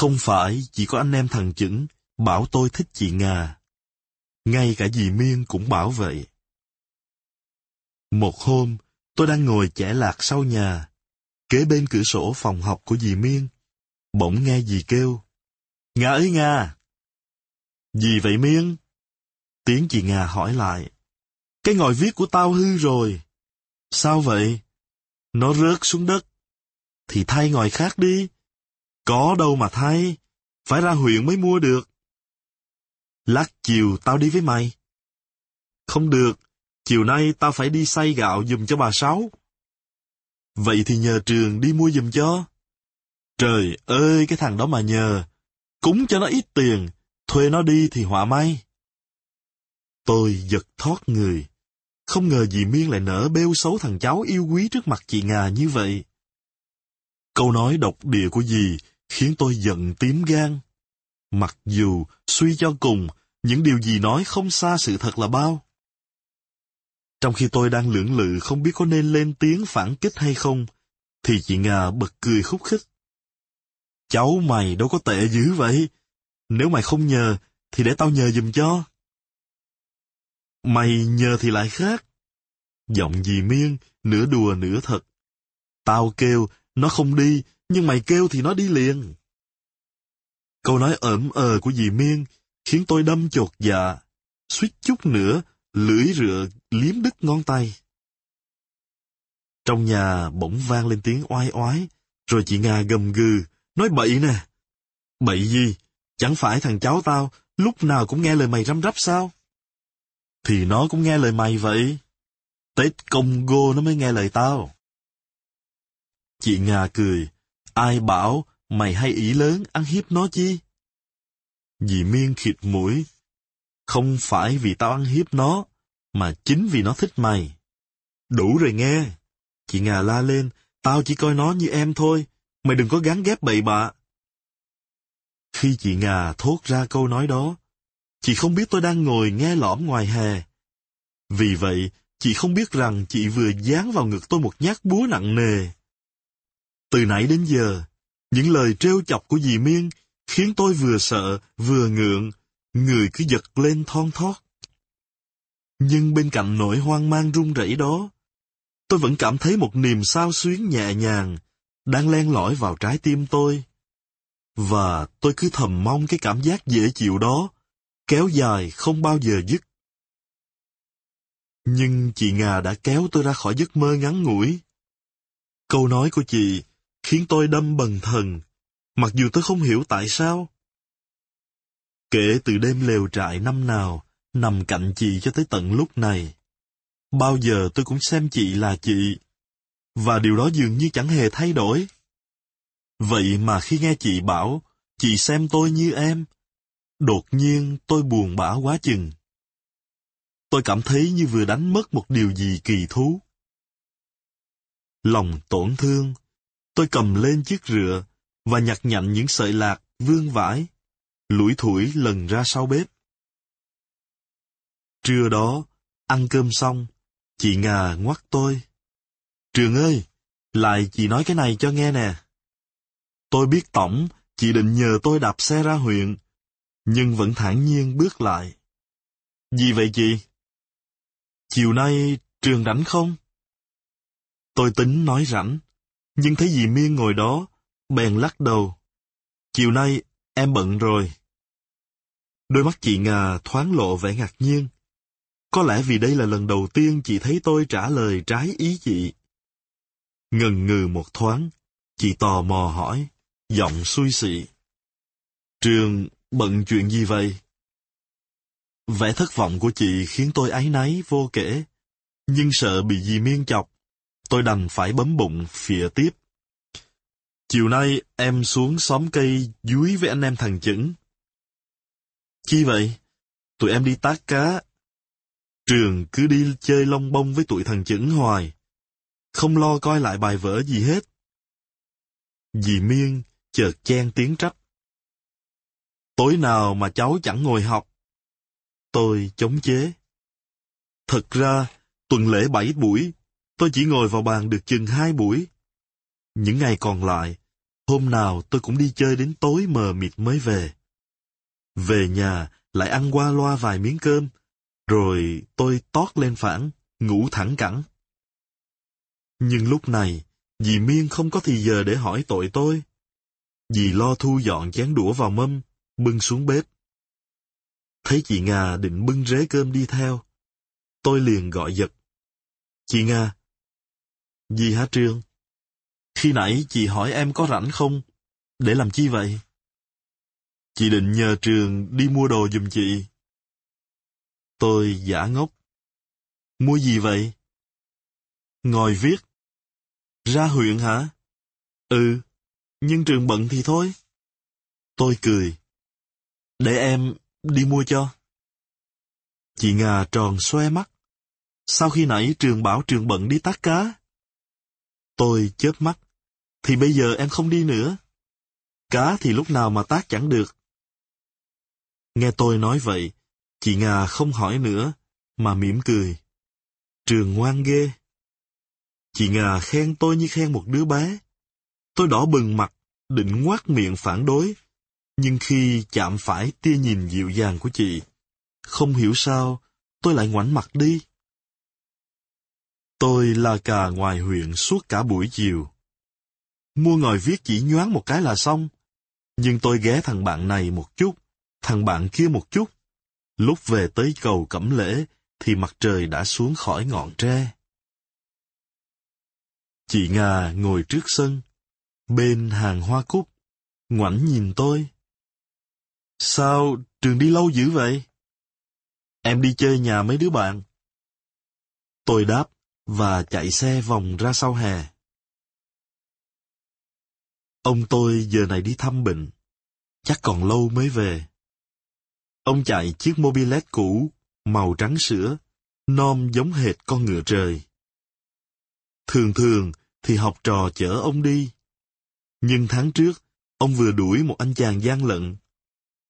Không phải chỉ có anh em thằng chững bảo tôi thích chị nga Ngay cả dì Miên cũng bảo vậy. Một hôm, tôi đang ngồi chẻ lạc sau nhà, kế bên cửa sổ phòng học của dì Miên. Bỗng nghe dì kêu. nga ơi nga Gì vậy Miên? Tiếng chị nga hỏi lại. Cái ngòi viết của tao hư rồi. Sao vậy? Nó rớt xuống đất. Thì thay ngòi khác đi. Có đâu mà thay. Phải ra huyện mới mua được. Lát chiều tao đi với mày. Không được. Chiều nay tao phải đi xay gạo dùm cho bà Sáu. Vậy thì nhờ trường đi mua dùm cho. Trời ơi, cái thằng đó mà nhờ. Cúng cho nó ít tiền, thuê nó đi thì họa may. Tôi giật thoát người. Không ngờ dì Miên lại nở bêu xấu thằng cháu yêu quý trước mặt chị Ngà như vậy. Câu nói độc địa của dì khiến tôi giận tím gan. Mặc dù, suy cho cùng, những điều gì nói không xa sự thật là bao. Trong khi tôi đang lưỡng lự không biết có nên lên tiếng phản kích hay không, thì chị nga bật cười khúc khích. Cháu mày đâu có tệ dữ vậy. Nếu mày không nhờ, thì để tao nhờ giùm cho. Mày nhờ thì lại khác. Giọng dì miên, nửa đùa nửa thật. Tao kêu, nó không đi, nhưng mày kêu thì nó đi liền. Câu nói ẩm ờ của dì miên khiến tôi đâm chột dạ. Suýt chút nữa, lưỡi rựa liếm đứt ngón tay. Trong nhà bỗng vang lên tiếng oai oái, rồi chị Nga gầm gừ, nói bậy nè. Bậy gì? Chẳng phải thằng cháu tao lúc nào cũng nghe lời mày răm rắp sao? Thì nó cũng nghe lời mày vậy. Tết Congo nó mới nghe lời tao. Chị Nga cười, ai bảo mày hay ý lớn ăn hiếp nó chi? Dì Miên khịt mũi, không phải vì tao ăn hiếp nó, mà chính vì nó thích mày. Đủ rồi nghe. Chị Ngà la lên, tao chỉ coi nó như em thôi, mày đừng có gắn ghép bậy bạ. Khi chị Ngà thốt ra câu nói đó, chị không biết tôi đang ngồi nghe lõm ngoài hè. Vì vậy, chị không biết rằng chị vừa dán vào ngực tôi một nhát búa nặng nề. Từ nãy đến giờ, những lời trêu chọc của dì Miên khiến tôi vừa sợ, vừa ngượng, người cứ giật lên thon thót. Nhưng bên cạnh nỗi hoang mang run rẩy đó, tôi vẫn cảm thấy một niềm sao xuyến nhẹ nhàng, đang len lỏi vào trái tim tôi. Và tôi cứ thầm mong cái cảm giác dễ chịu đó, kéo dài không bao giờ dứt. Nhưng chị Ngà đã kéo tôi ra khỏi giấc mơ ngắn ngủi. Câu nói của chị khiến tôi đâm bần thần, mặc dù tôi không hiểu tại sao. Kể từ đêm lều trại năm nào, nằm cạnh chị cho tới tận lúc này, bao giờ tôi cũng xem chị là chị, và điều đó dường như chẳng hề thay đổi. Vậy mà khi nghe chị bảo, chị xem tôi như em, đột nhiên tôi buồn bã quá chừng. Tôi cảm thấy như vừa đánh mất một điều gì kỳ thú. Lòng tổn thương, tôi cầm lên chiếc rựa và nhặt nhạnh những sợi lạc vương vãi, lủi thủi lần ra sau bếp. Trưa đó, ăn cơm xong, chị Ngà ngoắt tôi. Trường ơi, lại chị nói cái này cho nghe nè. Tôi biết tổng, chị định nhờ tôi đạp xe ra huyện, nhưng vẫn thản nhiên bước lại. Gì vậy chị? Chiều nay trường rảnh không? Tôi tính nói rảnh, nhưng thấy dì Miên ngồi đó, bèn lắc đầu. Chiều nay em bận rồi. Đôi mắt chị Ngà thoáng lộ vẻ ngạc nhiên. Có lẽ vì đây là lần đầu tiên chị thấy tôi trả lời trái ý chị. Ngần ngừ một thoáng, chị tò mò hỏi, giọng xui xị. Trường bận chuyện gì vậy? Vẻ thất vọng của chị khiến tôi áy náy vô kể, nhưng sợ bị dì miên chọc, tôi đành phải bấm bụng phịa tiếp. Chiều nay em xuống xóm cây dưới với anh em thằng chững. Chi vậy? Tụi em đi tác cá. Trường cứ đi chơi lông bông với tụi thằng chững hoài. Không lo coi lại bài vở gì hết. Dì Miên chợt chen tiếng trách. Tối nào mà cháu chẳng ngồi học. Tôi chống chế. Thật ra, tuần lễ bảy buổi, tôi chỉ ngồi vào bàn được chừng hai buổi. Những ngày còn lại, Hôm nào tôi cũng đi chơi đến tối mờ mịt mới về. Về nhà lại ăn qua loa vài miếng cơm, rồi tôi tót lên phản, ngủ thẳng cẳng. Nhưng lúc này, dì Miên không có thì giờ để hỏi tội tôi. Dì lo thu dọn chén đũa vào mâm, bưng xuống bếp. Thấy chị Nga định bưng rế cơm đi theo. Tôi liền gọi giật. Chị Nga. Gì hả Trương? Khi nãy chị hỏi em có rảnh không? Để làm chi vậy? Chị định nhờ Trường đi mua đồ giùm chị. Tôi giả ngốc. Mua gì vậy? Ngồi viết. Ra huyện hả? Ừ, nhưng Trường bận thì thôi. Tôi cười. Để em đi mua cho. Chị Nga tròn xoe mắt. Sau khi nãy Trường bảo Trường bận đi tắt cá. Tôi chớp mắt. Thì bây giờ em không đi nữa. Cá thì lúc nào mà tác chẳng được. Nghe tôi nói vậy, chị Nga không hỏi nữa, mà mỉm cười. Trường ngoan ghê. Chị Nga khen tôi như khen một đứa bé. Tôi đỏ bừng mặt, định ngoác miệng phản đối. Nhưng khi chạm phải tia nhìn dịu dàng của chị, không hiểu sao, tôi lại ngoảnh mặt đi. Tôi là cà ngoài huyện suốt cả buổi chiều. Mua ngồi viết chỉ nhoáng một cái là xong. Nhưng tôi ghé thằng bạn này một chút, thằng bạn kia một chút. Lúc về tới cầu Cẩm Lễ, thì mặt trời đã xuống khỏi ngọn tre. Chị Nga ngồi trước sân, bên hàng hoa cúc, ngoảnh nhìn tôi. Sao trường đi lâu dữ vậy? Em đi chơi nhà mấy đứa bạn. Tôi đáp và chạy xe vòng ra sau hè. Ông tôi giờ này đi thăm bệnh, chắc còn lâu mới về. Ông chạy chiếc mobilet cũ, màu trắng sữa, non giống hệt con ngựa trời. Thường thường thì học trò chở ông đi. Nhưng tháng trước, ông vừa đuổi một anh chàng gian lận.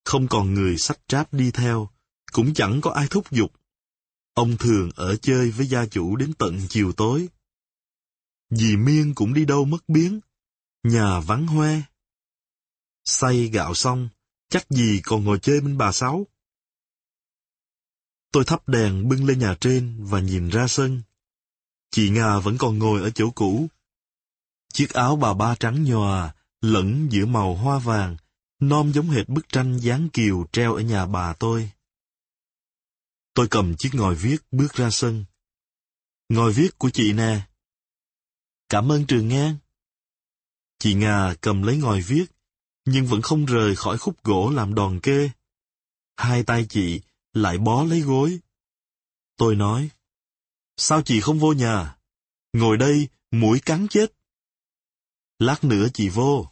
Không còn người sách tráp đi theo, cũng chẳng có ai thúc giục. Ông thường ở chơi với gia chủ đến tận chiều tối. Dì Miên cũng đi đâu mất biến, nhà vắng hoe. Xay gạo xong, chắc gì còn ngồi chơi bên bà Sáu. Tôi thắp đèn bưng lên nhà trên và nhìn ra sân. Chị Nga vẫn còn ngồi ở chỗ cũ. Chiếc áo bà ba trắng nhòa, lẫn giữa màu hoa vàng, non giống hệt bức tranh dáng kiều treo ở nhà bà tôi. Tôi cầm chiếc ngòi viết bước ra sân. Ngòi viết của chị nè. Cảm ơn Trường Ngang. Chị Nga cầm lấy ngòi viết, nhưng vẫn không rời khỏi khúc gỗ làm đòn kê. Hai tay chị lại bó lấy gối. Tôi nói, sao chị không vô nhà? Ngồi đây, mũi cắn chết. Lát nữa chị vô.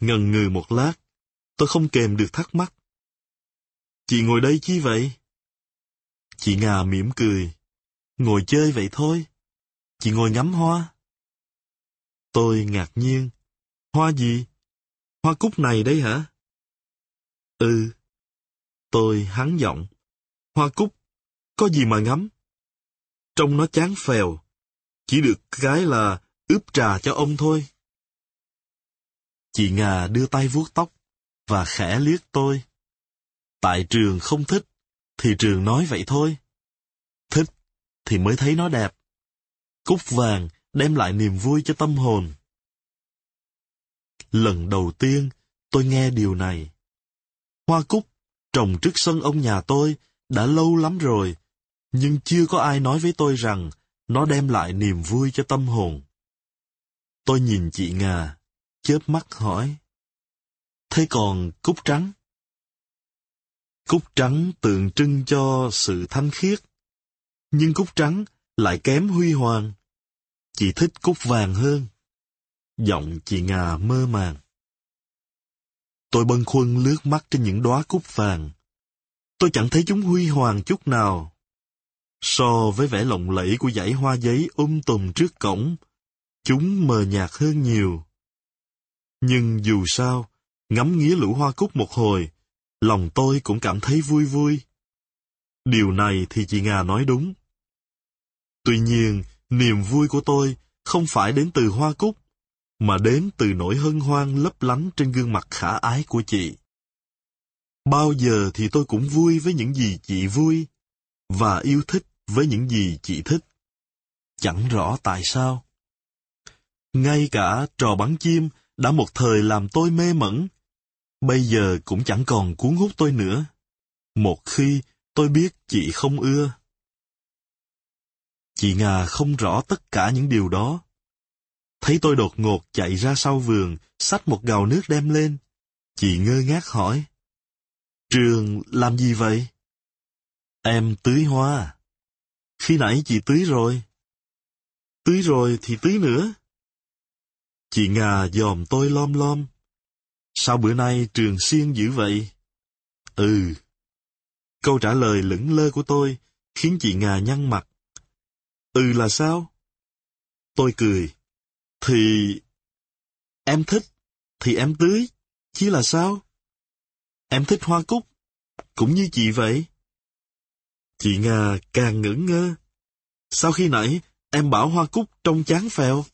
Ngần ngừ một lát, tôi không kèm được thắc mắc. Chị ngồi đây chi vậy? Chị Nga mỉm cười. Ngồi chơi vậy thôi. Chị ngồi ngắm hoa. Tôi ngạc nhiên. Hoa gì? Hoa cúc này đấy hả? Ừ. Tôi hắn giọng. Hoa cúc, có gì mà ngắm? Trông nó chán phèo. Chỉ được cái là ướp trà cho ông thôi. Chị Nga đưa tay vuốt tóc và khẽ liếc tôi. Tại trường không thích, thì trường nói vậy thôi. Thích thì mới thấy nó đẹp. Cúc vàng đem lại niềm vui cho tâm hồn. Lần đầu tiên tôi nghe điều này. Hoa cúc trồng trước sân ông nhà tôi đã lâu lắm rồi, nhưng chưa có ai nói với tôi rằng nó đem lại niềm vui cho tâm hồn. Tôi nhìn chị Nga, chớp mắt hỏi. Thế còn cúc trắng? Cúc trắng tượng trưng cho sự thanh khiết, nhưng cúc trắng lại kém huy hoàng. Chị thích cúc vàng hơn. Giọng chị Nga mơ màng. Tôi bâng khuâng lướt mắt trên những đóa cúc vàng. Tôi chẳng thấy chúng huy hoàng chút nào. So với vẻ lộng lẫy của dãy hoa giấy um tùm trước cổng, chúng mờ nhạt hơn nhiều. Nhưng dù sao, ngắm nghía lũ hoa cúc một hồi, lòng tôi cũng cảm thấy vui vui. Điều này thì chị Nga nói đúng. Tuy nhiên, niềm vui của tôi không phải đến từ hoa cúc, mà đến từ nỗi hân hoan lấp lánh trên gương mặt khả ái của chị. Bao giờ thì tôi cũng vui với những gì chị vui, và yêu thích với những gì chị thích. Chẳng rõ tại sao. Ngay cả trò bắn chim đã một thời làm tôi mê mẩn, bây giờ cũng chẳng còn cuốn hút tôi nữa. Một khi tôi biết chị không ưa. Chị nga không rõ tất cả những điều đó. Thấy tôi đột ngột chạy ra sau vườn, xách một gào nước đem lên. Chị ngơ ngác hỏi. Trường làm gì vậy? Em tưới hoa. Khi nãy chị tưới rồi. Tưới rồi thì tưới nữa. Chị nga dòm tôi lom lom. Sao bữa nay trường xuyên dữ vậy? Ừ. Câu trả lời lững lơ của tôi khiến chị nga nhăn mặt. Ừ là sao? Tôi cười. Thì... Em thích, thì em tưới, chứ là sao? Em thích hoa cúc, cũng như chị vậy. Chị Nga càng ngẩn ngơ. sau khi nãy em bảo hoa cúc trông chán phèo?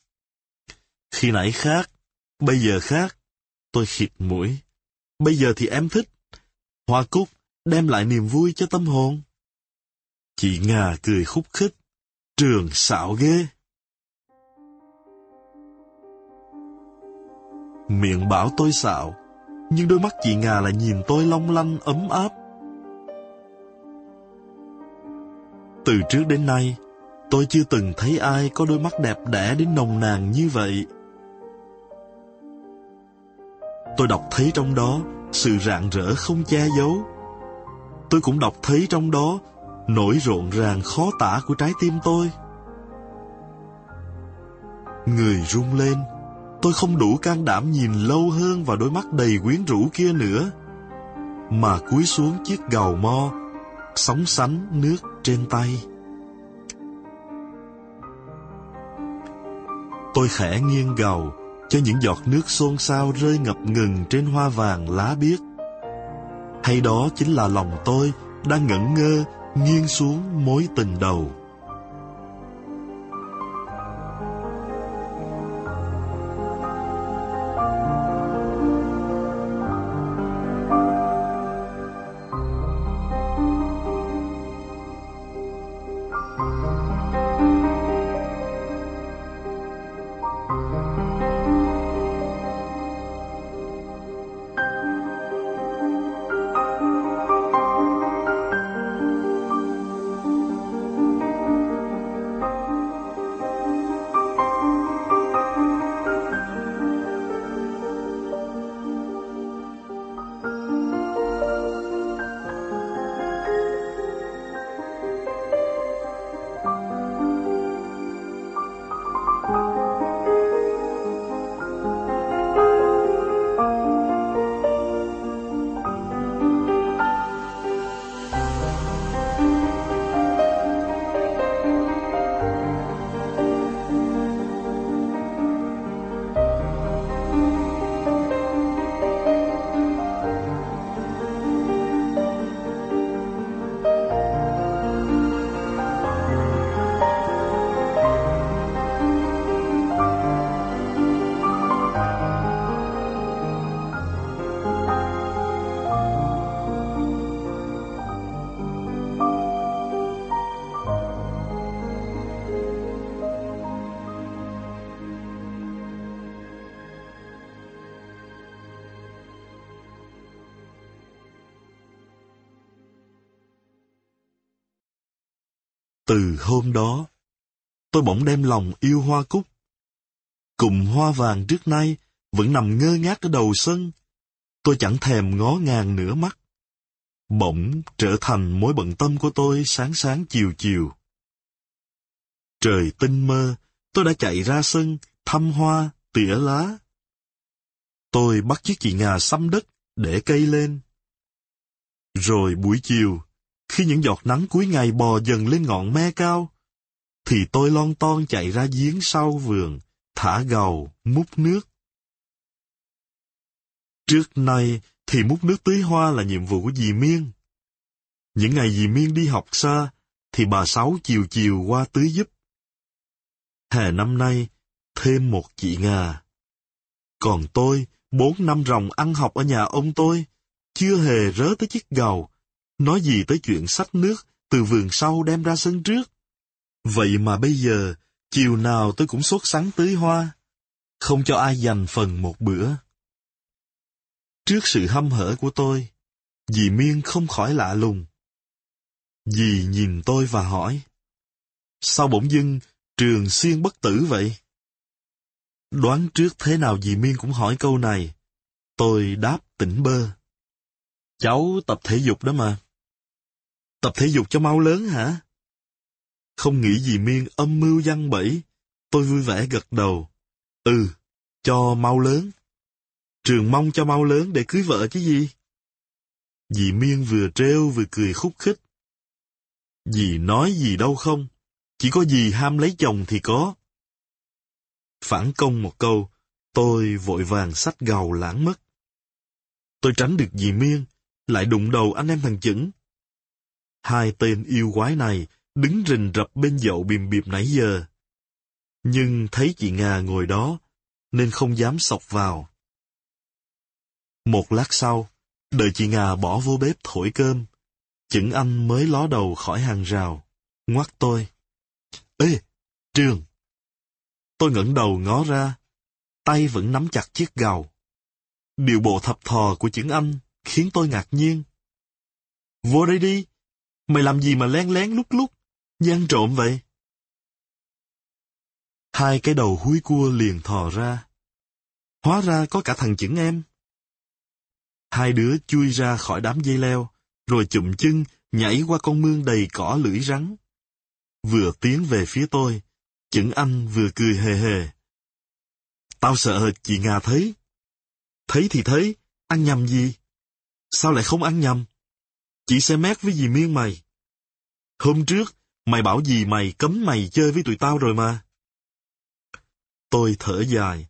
Khi nãy khác, bây giờ khác. Tôi khịt mũi. Bây giờ thì em thích. Hoa cúc đem lại niềm vui cho tâm hồn. Chị Nga cười khúc khích. Trường xạo ghê. Miệng bảo tôi xạo, nhưng đôi mắt chị Nga lại nhìn tôi long lanh ấm áp. Từ trước đến nay, tôi chưa từng thấy ai có đôi mắt đẹp đẽ đến nồng nàn như vậy. Tôi đọc thấy trong đó sự rạng rỡ không che giấu. Tôi cũng đọc thấy trong đó nỗi rộn ràng khó tả của trái tim tôi. Người rung lên, tôi không đủ can đảm nhìn lâu hơn vào đôi mắt đầy quyến rũ kia nữa, mà cúi xuống chiếc gầu mo, sóng sánh nước trên tay. Tôi khẽ nghiêng gầu cho những giọt nước xôn xao rơi ngập ngừng trên hoa vàng lá biếc. Hay đó chính là lòng tôi đang ngẩn ngơ nghiêng xuống mối tình đầu. Từ hôm đó, tôi bỗng đem lòng yêu hoa cúc. Cụm hoa vàng trước nay vẫn nằm ngơ ngác ở đầu sân. Tôi chẳng thèm ngó ngàng nửa mắt. Bỗng trở thành mối bận tâm của tôi sáng sáng chiều chiều. Trời tinh mơ, tôi đã chạy ra sân, thăm hoa, tỉa lá. Tôi bắt chiếc chị ngà xăm đất, để cây lên. Rồi buổi chiều, khi những giọt nắng cuối ngày bò dần lên ngọn me cao, thì tôi lon ton chạy ra giếng sau vườn, thả gầu, múc nước. Trước nay thì múc nước tưới hoa là nhiệm vụ của dì Miên. Những ngày dì Miên đi học xa, thì bà Sáu chiều chiều qua tưới giúp. Hè năm nay, thêm một chị Ngà, Còn tôi, bốn năm ròng ăn học ở nhà ông tôi, chưa hề rớ tới chiếc gầu, nói gì tới chuyện sách nước từ vườn sau đem ra sân trước. Vậy mà bây giờ, chiều nào tôi cũng xuất sáng tưới hoa, không cho ai dành phần một bữa. Trước sự hâm hở của tôi, dì Miên không khỏi lạ lùng. Dì nhìn tôi và hỏi, sao bỗng dưng trường xuyên bất tử vậy? Đoán trước thế nào dì Miên cũng hỏi câu này. Tôi đáp tỉnh bơ. Cháu tập thể dục đó mà. Tập thể dục cho mau lớn hả? Không nghĩ gì miên âm mưu văn bẫy. Tôi vui vẻ gật đầu. Ừ, cho mau lớn. Trường mong cho mau lớn để cưới vợ chứ gì? Dì Miên vừa trêu vừa cười khúc khích. Dì nói gì đâu không, chỉ có dì ham lấy chồng thì có. Phản công một câu, tôi vội vàng sách gầu lãng mất. Tôi tránh được dì Miên, lại đụng đầu anh em thằng chững. Hai tên yêu quái này đứng rình rập bên dậu bìm bịp nãy giờ. Nhưng thấy chị Nga ngồi đó, nên không dám sọc vào. Một lát sau, đợi chị Nga bỏ vô bếp thổi cơm, chững anh mới ló đầu khỏi hàng rào, ngoắt tôi. Ê, Trường! Tôi ngẩng đầu ngó ra, tay vẫn nắm chặt chiếc gầu. Điều bộ thập thò của chững anh khiến tôi ngạc nhiên. Vô đây đi, mày làm gì mà lén lén lúc lúc, gian trộm vậy? Hai cái đầu húi cua liền thò ra. Hóa ra có cả thằng chững em. Hai đứa chui ra khỏi đám dây leo, rồi chụm chân nhảy qua con mương đầy cỏ lưỡi rắn. Vừa tiến về phía tôi, chững anh vừa cười hề hề. Tao sợ chị Nga thấy. Thấy thì thấy, ăn nhầm gì? Sao lại không ăn nhầm? Chị sẽ mét với dì Miên mày. Hôm trước, mày bảo dì mày cấm mày chơi với tụi tao rồi mà. Tôi thở dài.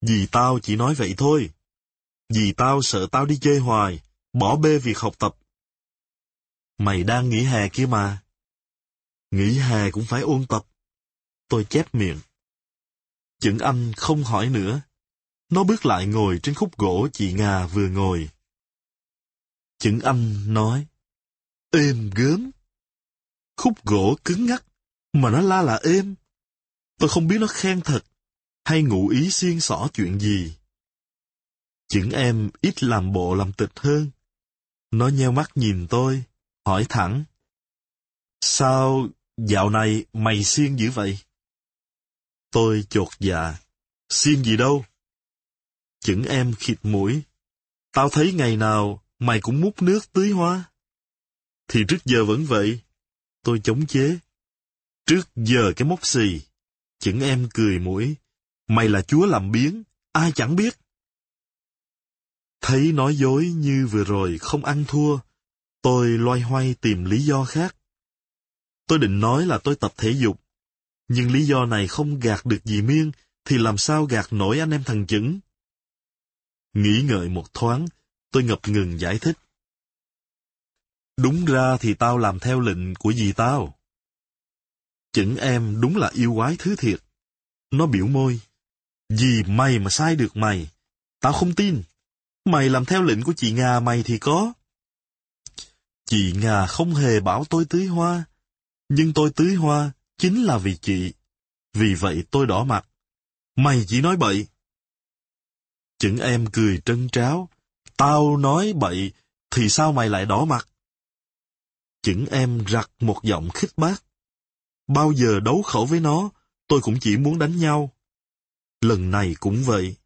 Dì tao chỉ nói vậy thôi. Dì tao sợ tao đi chơi hoài, bỏ bê việc học tập. Mày đang nghỉ hè kia mà. Nghỉ hè cũng phải ôn tập. Tôi chép miệng. Chững anh không hỏi nữa. Nó bước lại ngồi trên khúc gỗ chị Nga vừa ngồi. Chững anh nói, êm gớm. Khúc gỗ cứng ngắc, mà nó la là êm. Tôi không biết nó khen thật, hay ngụ ý xiên xỏ chuyện gì. Chững em ít làm bộ làm tịch hơn. Nó nheo mắt nhìn tôi, hỏi thẳng. Sao dạo này mày xiên dữ vậy? Tôi chột dạ. Xiên gì đâu? Chững em khịt mũi. Tao thấy ngày nào Mày cũng múc nước tưới hoa. Thì trước giờ vẫn vậy. Tôi chống chế. Trước giờ cái móc xì. Chững em cười mũi. Mày là chúa làm biến, ai chẳng biết. Thấy nói dối như vừa rồi không ăn thua, tôi loay hoay tìm lý do khác. Tôi định nói là tôi tập thể dục, nhưng lý do này không gạt được dì Miên, thì làm sao gạt nổi anh em thằng chững. Nghĩ ngợi một thoáng, Tôi ngập ngừng giải thích. Đúng ra thì tao làm theo lệnh của dì tao. Chững em đúng là yêu quái thứ thiệt. Nó biểu môi. Dì mày mà sai được mày. Tao không tin. Mày làm theo lệnh của chị Nga mày thì có. Chị Nga không hề bảo tôi tưới hoa. Nhưng tôi tưới hoa chính là vì chị. Vì vậy tôi đỏ mặt. Mày chỉ nói bậy. Chững em cười trân tráo, Tao nói bậy, thì sao mày lại đỏ mặt? Chững em rặt một giọng khích bác. Bao giờ đấu khẩu với nó, tôi cũng chỉ muốn đánh nhau. Lần này cũng vậy.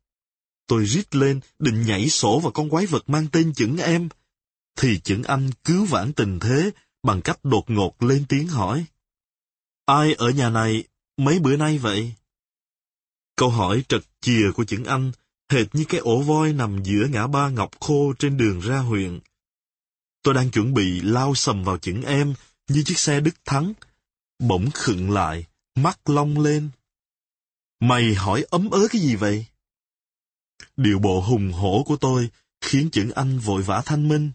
Tôi rít lên, định nhảy sổ vào con quái vật mang tên chững em. Thì chững anh cứu vãn tình thế bằng cách đột ngột lên tiếng hỏi. Ai ở nhà này mấy bữa nay vậy? Câu hỏi trật chìa của chững anh hệt như cái ổ voi nằm giữa ngã ba ngọc khô trên đường ra huyện. Tôi đang chuẩn bị lao sầm vào chững em như chiếc xe đứt thắng, bỗng khựng lại, mắt long lên. Mày hỏi ấm ớ cái gì vậy? Điều bộ hùng hổ của tôi khiến chững anh vội vã thanh minh.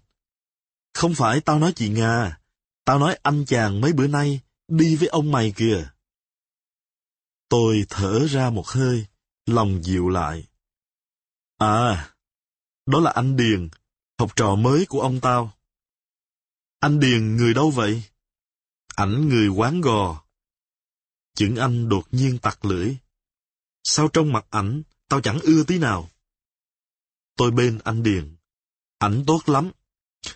Không phải tao nói chị Nga, tao nói anh chàng mấy bữa nay đi với ông mày kìa. Tôi thở ra một hơi, lòng dịu lại. À, đó là anh Điền, học trò mới của ông tao. Anh Điền người đâu vậy? Ảnh người quán gò. Chững anh đột nhiên tặc lưỡi. Sao trong mặt ảnh, tao chẳng ưa tí nào. Tôi bên anh Điền. Ảnh tốt lắm.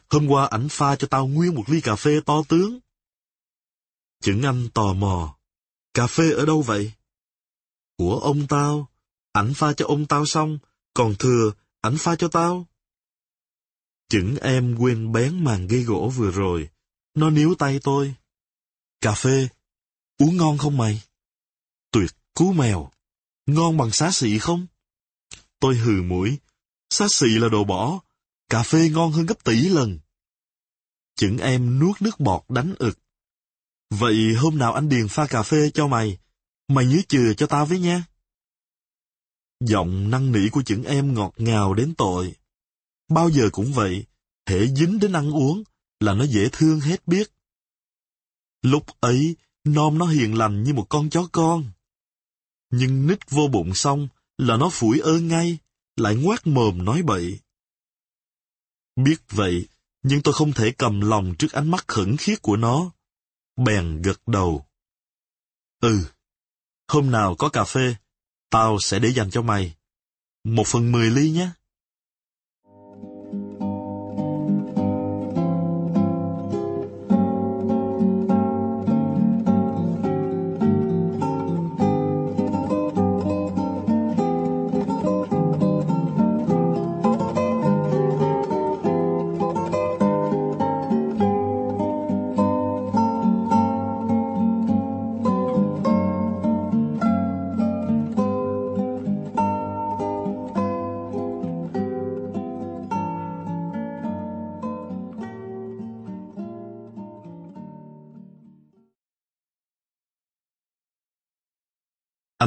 Hôm qua ảnh pha cho tao nguyên một ly cà phê to tướng. Chững anh tò mò. Cà phê ở đâu vậy? Của ông tao. Ảnh pha cho ông tao xong, còn thừa, ảnh pha cho tao. Chững em quên bén màn gây gỗ vừa rồi. Nó níu tay tôi. Cà phê, uống ngon không mày? Tuyệt cú mèo. Ngon bằng xá xị không? Tôi hừ mũi. Xá xị là đồ bỏ. Cà phê ngon hơn gấp tỷ lần. Chững em nuốt nước bọt đánh ực. Vậy hôm nào anh Điền pha cà phê cho mày, mày nhớ chừa cho tao với nha. Giọng năn nỉ của những em ngọt ngào đến tội. Bao giờ cũng vậy, thể dính đến ăn uống là nó dễ thương hết biết. Lúc ấy, nom nó hiền lành như một con chó con. Nhưng nít vô bụng xong là nó phủi ơ ngay, lại ngoác mồm nói bậy. Biết vậy, nhưng tôi không thể cầm lòng trước ánh mắt khẩn khiết của nó. Bèn gật đầu. Ừ, hôm nào có cà phê, tao sẽ để dành cho mày. Một phần mười ly nhé.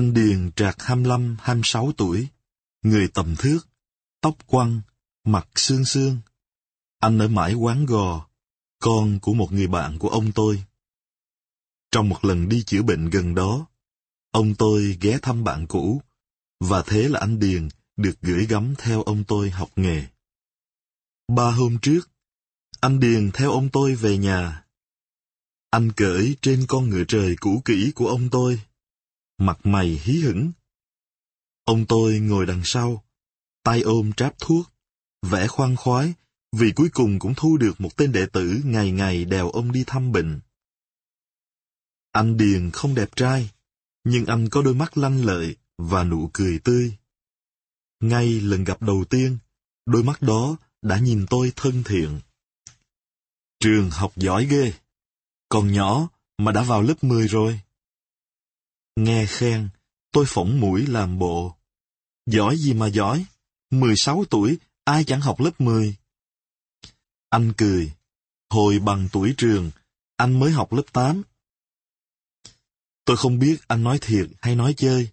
Anh Điền trạc 25-26 tuổi, người tầm thước, tóc quăn, mặt xương xương. Anh ở mãi quán gò, con của một người bạn của ông tôi. Trong một lần đi chữa bệnh gần đó, ông tôi ghé thăm bạn cũ, và thế là anh Điền được gửi gắm theo ông tôi học nghề. Ba hôm trước, anh Điền theo ông tôi về nhà. Anh cởi trên con ngựa trời cũ kỹ của ông tôi mặt mày hí hửng. Ông tôi ngồi đằng sau, tay ôm tráp thuốc, vẽ khoan khoái, vì cuối cùng cũng thu được một tên đệ tử ngày ngày đèo ông đi thăm bệnh. Anh Điền không đẹp trai, nhưng anh có đôi mắt lanh lợi và nụ cười tươi. Ngay lần gặp đầu tiên, đôi mắt đó đã nhìn tôi thân thiện. Trường học giỏi ghê, còn nhỏ mà đã vào lớp 10 rồi. Nghe khen, tôi phỏng mũi làm bộ. Giỏi gì mà giỏi, 16 tuổi, ai chẳng học lớp 10. Anh cười, hồi bằng tuổi trường, anh mới học lớp 8. Tôi không biết anh nói thiệt hay nói chơi,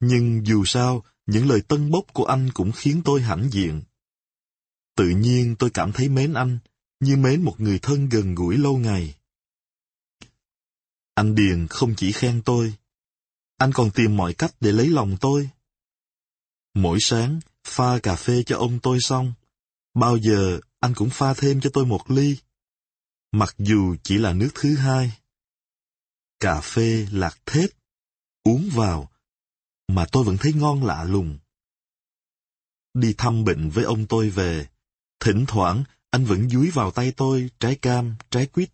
nhưng dù sao, những lời tân bốc của anh cũng khiến tôi hãnh diện. Tự nhiên tôi cảm thấy mến anh, như mến một người thân gần gũi lâu ngày. Anh Điền không chỉ khen tôi, anh còn tìm mọi cách để lấy lòng tôi. Mỗi sáng, pha cà phê cho ông tôi xong, bao giờ anh cũng pha thêm cho tôi một ly. Mặc dù chỉ là nước thứ hai. Cà phê lạc thết, uống vào, mà tôi vẫn thấy ngon lạ lùng. Đi thăm bệnh với ông tôi về, thỉnh thoảng anh vẫn dúi vào tay tôi trái cam, trái quýt.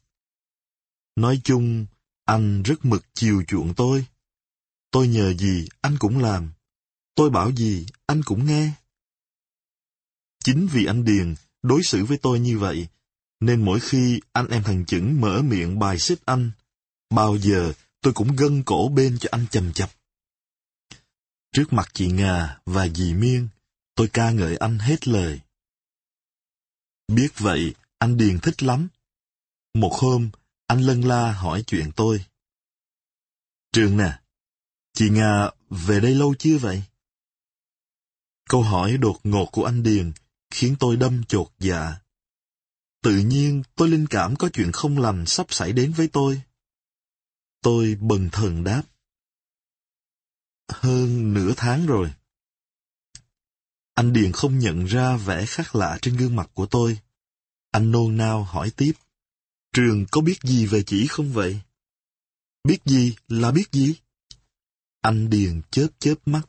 Nói chung, anh rất mực chiều chuộng tôi. Tôi nhờ gì, anh cũng làm. Tôi bảo gì, anh cũng nghe. Chính vì anh Điền đối xử với tôi như vậy, nên mỗi khi anh em thằng chững mở miệng bài xích anh, bao giờ tôi cũng gân cổ bên cho anh chầm chập. Trước mặt chị Ngà và dì Miên, tôi ca ngợi anh hết lời. Biết vậy, anh Điền thích lắm. Một hôm, anh lân la hỏi chuyện tôi. Trường nè, Chị Nga, về đây lâu chưa vậy? Câu hỏi đột ngột của anh Điền khiến tôi đâm chột dạ. Tự nhiên tôi linh cảm có chuyện không lành sắp xảy đến với tôi. Tôi bần thần đáp. Hơn nửa tháng rồi. Anh Điền không nhận ra vẻ khác lạ trên gương mặt của tôi. Anh nôn nao hỏi tiếp. Trường có biết gì về chị không vậy? Biết gì là biết gì? Anh Điền chớp chớp mắt.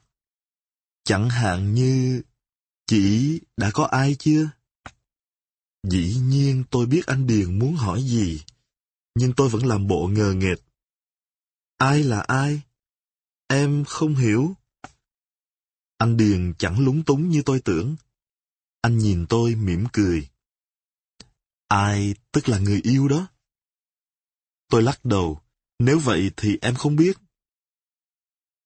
Chẳng hạn như... Chị đã có ai chưa? Dĩ nhiên tôi biết anh Điền muốn hỏi gì, nhưng tôi vẫn làm bộ ngờ nghệt. Ai là ai? Em không hiểu. Anh Điền chẳng lúng túng như tôi tưởng. Anh nhìn tôi mỉm cười. Ai tức là người yêu đó? Tôi lắc đầu. Nếu vậy thì em không biết.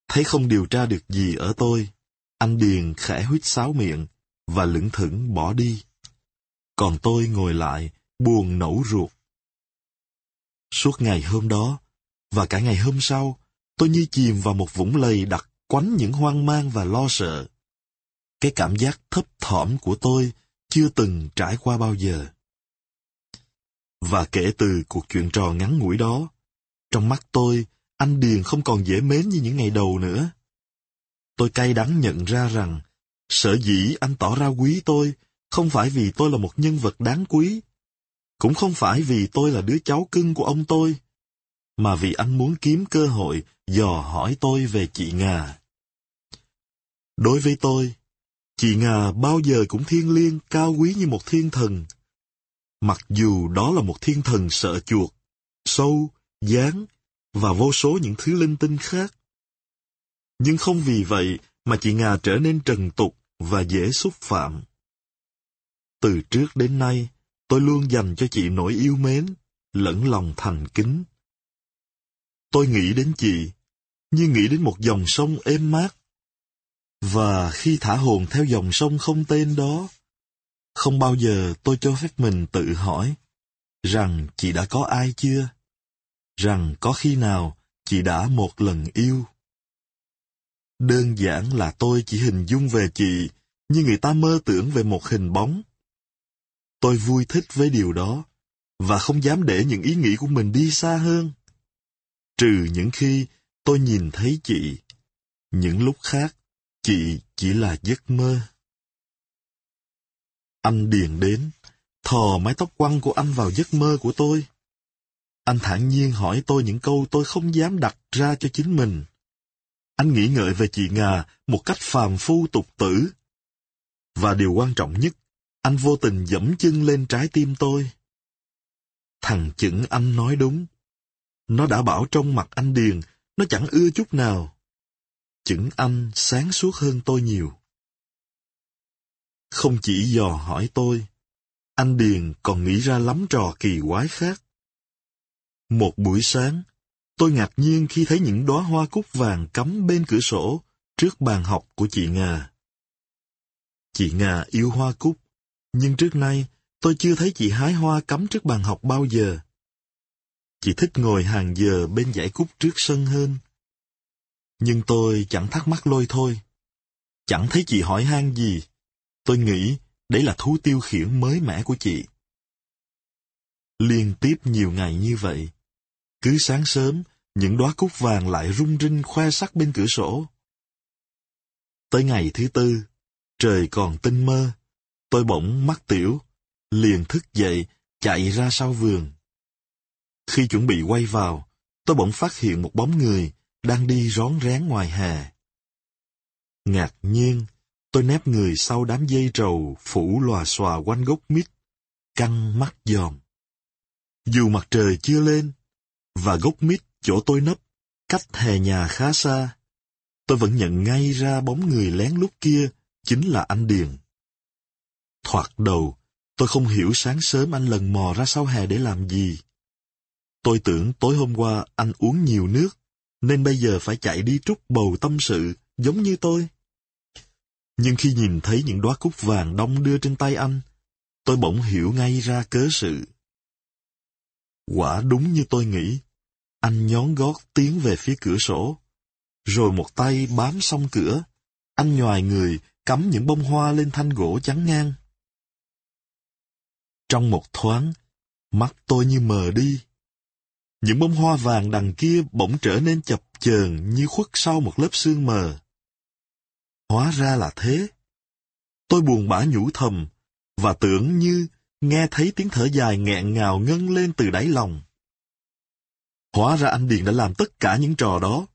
Thấy không điều tra được gì ở tôi, anh Điền khẽ huýt sáo miệng và lững thững bỏ đi. Còn tôi ngồi lại, buồn nẫu ruột. Suốt ngày hôm đó, và cả ngày hôm sau, tôi như chìm vào một vũng lầy đặc quánh những hoang mang và lo sợ. Cái cảm giác thấp thỏm của tôi chưa từng trải qua bao giờ. Và kể từ cuộc chuyện trò ngắn ngủi đó, trong mắt tôi, anh Điền không còn dễ mến như những ngày đầu nữa. Tôi cay đắng nhận ra rằng, sở dĩ anh tỏ ra quý tôi không phải vì tôi là một nhân vật đáng quý, cũng không phải vì tôi là đứa cháu cưng của ông tôi, mà vì anh muốn kiếm cơ hội dò hỏi tôi về chị Ngà. Đối với tôi, chị Ngà bao giờ cũng thiêng liêng, cao quý như một thiên thần. Mặc dù đó là một thiên thần sợ chuột, sâu, dáng và vô số những thứ linh tinh khác. Nhưng không vì vậy mà chị Ngà trở nên trần tục và dễ xúc phạm. Từ trước đến nay, tôi luôn dành cho chị nỗi yêu mến, lẫn lòng thành kính. Tôi nghĩ đến chị, như nghĩ đến một dòng sông êm mát. Và khi thả hồn theo dòng sông không tên đó, không bao giờ tôi cho phép mình tự hỏi rằng chị đã có ai chưa? Rằng có khi nào chị đã một lần yêu? Đơn giản là tôi chỉ hình dung về chị như người ta mơ tưởng về một hình bóng. Tôi vui thích với điều đó, và không dám để những ý nghĩ của mình đi xa hơn. Trừ những khi tôi nhìn thấy chị, những lúc khác, chị chỉ là giấc mơ. Anh Điền đến, thò mái tóc quăng của anh vào giấc mơ của tôi. Anh thản nhiên hỏi tôi những câu tôi không dám đặt ra cho chính mình. Anh nghĩ ngợi về chị Ngà một cách phàm phu tục tử. Và điều quan trọng nhất, anh vô tình dẫm chân lên trái tim tôi. Thằng chững anh nói đúng. Nó đã bảo trong mặt anh Điền, nó chẳng ưa chút nào. Chững anh sáng suốt hơn tôi nhiều. Không chỉ dò hỏi tôi, anh Điền còn nghĩ ra lắm trò kỳ quái khác. Một buổi sáng, tôi ngạc nhiên khi thấy những đóa hoa cúc vàng cắm bên cửa sổ trước bàn học của chị nga. Chị nga yêu hoa cúc, nhưng trước nay tôi chưa thấy chị hái hoa cắm trước bàn học bao giờ. Chị thích ngồi hàng giờ bên dãy cúc trước sân hơn. Nhưng tôi chẳng thắc mắc lôi thôi. Chẳng thấy chị hỏi han gì. Tôi nghĩ đấy là thú tiêu khiển mới mẻ của chị. Liên tiếp nhiều ngày như vậy. Cứ sáng sớm, những đóa cúc vàng lại rung rinh khoe sắc bên cửa sổ. Tới ngày thứ tư, trời còn tinh mơ, tôi bỗng mắc tiểu, liền thức dậy, chạy ra sau vườn. Khi chuẩn bị quay vào, tôi bỗng phát hiện một bóng người đang đi rón rén ngoài hè. Ngạc nhiên, tôi nép người sau đám dây trầu phủ lòa xòa quanh gốc mít, căng mắt giòm. Dù mặt trời chưa lên, và gốc mít chỗ tôi nấp, cách hè nhà khá xa, tôi vẫn nhận ngay ra bóng người lén lúc kia chính là anh Điền. Thoạt đầu, tôi không hiểu sáng sớm anh lần mò ra sau hè để làm gì. Tôi tưởng tối hôm qua anh uống nhiều nước, nên bây giờ phải chạy đi trút bầu tâm sự, giống như tôi. Nhưng khi nhìn thấy những đóa cúc vàng đông đưa trên tay anh, tôi bỗng hiểu ngay ra cớ sự. Quả đúng như tôi nghĩ, anh nhón gót tiến về phía cửa sổ, rồi một tay bám song cửa, anh nhòi người cắm những bông hoa lên thanh gỗ chắn ngang. Trong một thoáng, mắt tôi như mờ đi. Những bông hoa vàng đằng kia bỗng trở nên chập chờn như khuất sau một lớp sương mờ. Hóa ra là thế. Tôi buồn bã nhủ thầm, và tưởng như nghe thấy tiếng thở dài nghẹn ngào ngân lên từ đáy lòng. Hóa ra anh Điền đã làm tất cả những trò đó.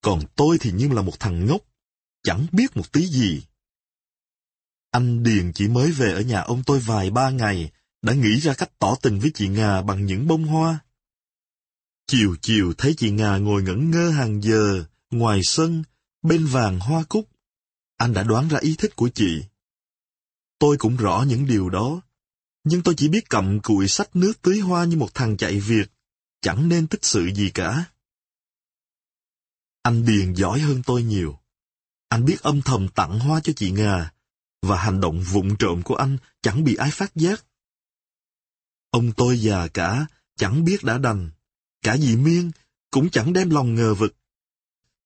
Còn tôi thì như là một thằng ngốc, chẳng biết một tí gì. Anh Điền chỉ mới về ở nhà ông tôi vài ba ngày, đã nghĩ ra cách tỏ tình với chị Ngà bằng những bông hoa. Chiều chiều thấy chị Ngà ngồi ngẩn ngơ hàng giờ, ngoài sân, bên vàng hoa cúc. Anh đã đoán ra ý thích của chị. Tôi cũng rõ những điều đó, nhưng tôi chỉ biết cầm cụi sách nước tưới hoa như một thằng chạy việc, chẳng nên tích sự gì cả. Anh Điền giỏi hơn tôi nhiều. Anh biết âm thầm tặng hoa cho chị Ngà, và hành động vụng trộm của anh chẳng bị ai phát giác. Ông tôi già cả, chẳng biết đã đành. Cả dì Miên cũng chẳng đem lòng ngờ vực.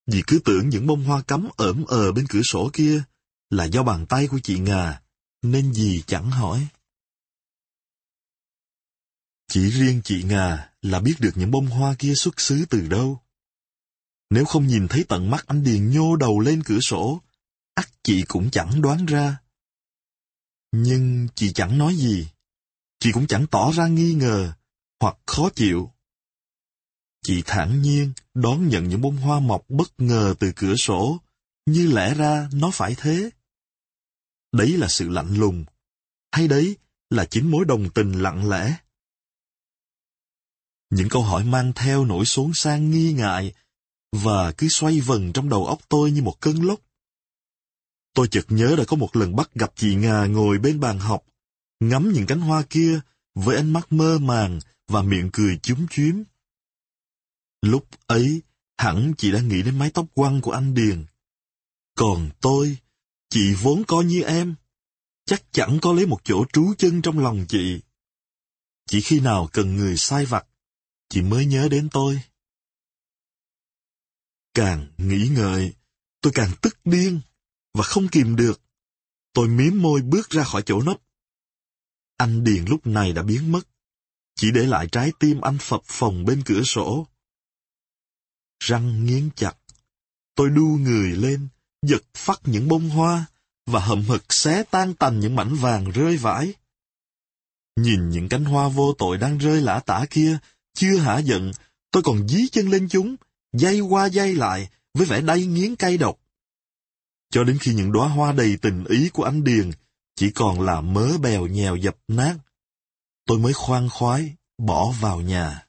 Dì cứ tưởng những bông hoa cắm ẩm ờ bên cửa sổ kia là do bàn tay của chị Ngà, nên dì chẳng hỏi. Chỉ riêng chị Ngà là biết được những bông hoa kia xuất xứ từ đâu. Nếu không nhìn thấy tận mắt anh Điền nhô đầu lên cửa sổ, ắt chị cũng chẳng đoán ra. Nhưng chị chẳng nói gì. Chị cũng chẳng tỏ ra nghi ngờ, hoặc khó chịu. Chị thản nhiên đón nhận những bông hoa mọc bất ngờ từ cửa sổ, như lẽ ra nó phải thế. Đấy là sự lạnh lùng, hay đấy là chính mối đồng tình lặng lẽ. Những câu hỏi mang theo nỗi xuống sang nghi ngại, và cứ xoay vần trong đầu óc tôi như một cơn lốc. Tôi chợt nhớ đã có một lần bắt gặp chị Ngà ngồi bên bàn học, ngắm những cánh hoa kia với ánh mắt mơ màng và miệng cười chúm chúm. Lúc ấy, hẳn chị đã nghĩ đến mái tóc quăng của anh Điền. Còn tôi, chị vốn có như em, chắc chẳng có lấy một chỗ trú chân trong lòng chị. Chỉ khi nào cần người sai vặt, chị mới nhớ đến tôi. Càng nghĩ ngợi, tôi càng tức điên và không kìm được. Tôi miếm môi bước ra khỏi chỗ nấp. Anh Điền lúc này đã biến mất, chỉ để lại trái tim anh phập phồng bên cửa sổ. Răng nghiến chặt, tôi đu người lên, giật phát những bông hoa và hậm hực xé tan tành những mảnh vàng rơi vãi. Nhìn những cánh hoa vô tội đang rơi lã tả kia, chưa hả giận, tôi còn dí chân lên chúng, dây qua dây lại, với vẻ đay nghiến cay độc. Cho đến khi những đóa hoa đầy tình ý của anh Điền chỉ còn là mớ bèo nhèo dập nát, tôi mới khoan khoái bỏ vào nhà.